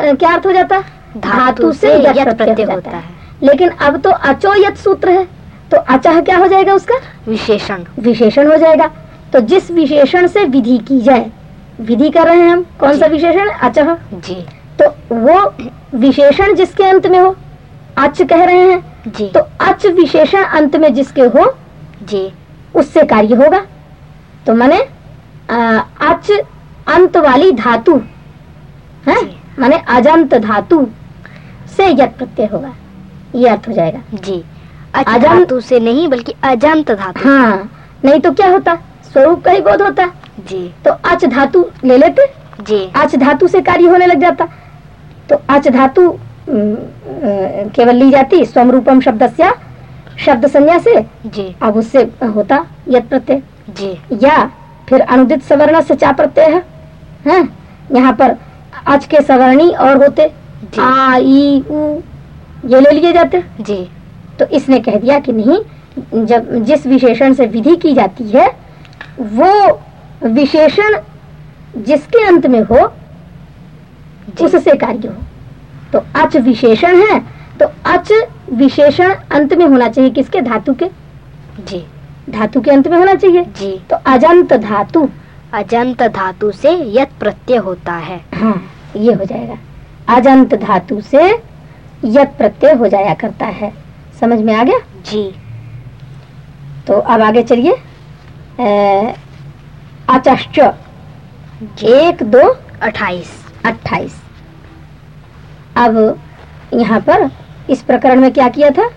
क्या अर्थ हो जाता? धातु से यत प्रत्यय होता है। लेकिन अब तो अचो यत सूत्र है। तो अचह क्या हो जाएगा उसका? विशेषण। विशेषण हो जाएगा। तो जिस विशेषण से विधि की जाए विधि कर रहे हैं हम कौन सा विशेषण? अचह। जी। तो वो विशेषण जिसके अंत में हो अच कह रहे हैं जी। तो अच विशेषण अंत में जिसके हो जी। उससे कार्य होगा। तो मैंने अच अंत वाली धातु है। माने अजंत धातु से यत प्रत्यय होगा। ये अर्थ हो जाएगा। जी। अजंत- से नहीं बल्कि अजंत धातु। हाँ नहीं तो क्या होता? स्वरूप का ही बोध होता। जी। तो अच धातु ले लेते। जी। अच धातु से कार्य होने लग जाता। तो अच धातु केवल ली जाती स्वम रूपम शब्द शब्द संज्ञा से जी। अब उससे होता यत प्रत्यय जी। या फिर अनुदित सवर्ण से चा प्रत्यय है? हैं? यहाँ पर अच के सवर्णी और होते। आ ई उ ये ले लिए जाते। जी। तो इसने कह दिया कि नहीं जब जिस विशेषण से विधि की जाती है वो विशेषण जिसके अंत में हो। उससे कार्य हो। तो अच विशेषण है तो अच विशेषण अंत में होना चाहिए किसके? धातु के। जी। धातु के अंत में होना चाहिए। जी। तो अजंत धातु। अजंत धातु से यत प्रत्यय होता है। हाँ ये हो जाएगा। अजंत धातु से यत प्रत्यय हो जाया करता है। समझ में आ गया? जी। तो अब आगे चलिए। अचश्च। एक दो अट्ठाईस। अट्ठाईस। अब यहाँ पर इस प्रकरण में क्या किया था?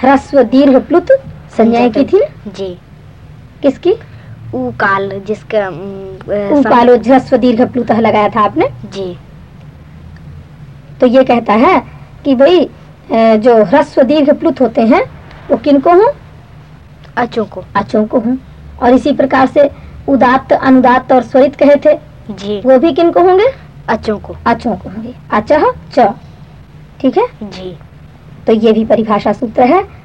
ह्रस्व दीर्घ प्लुत संज्ञाएँ की थी ना? जी। किसकी? ऊ काल जिसका उकालो ह्रस्व दीर्घ प्लुत लगाया था आपने? जी। तो ये कहता है कि भाई जो ह्रस्व दीर्घ प्लुत होते हैं वो किनको हूँ? अचों को। अचों को हों। और इसी प्रकार से उदात्त अनुदात्त और स्वरित कहे थे जी। वो भी किनको होंगे? अचों को अचों को होंगे अचह च। ठीक है? जी। तो ये भी परिभाषा सूत्र है।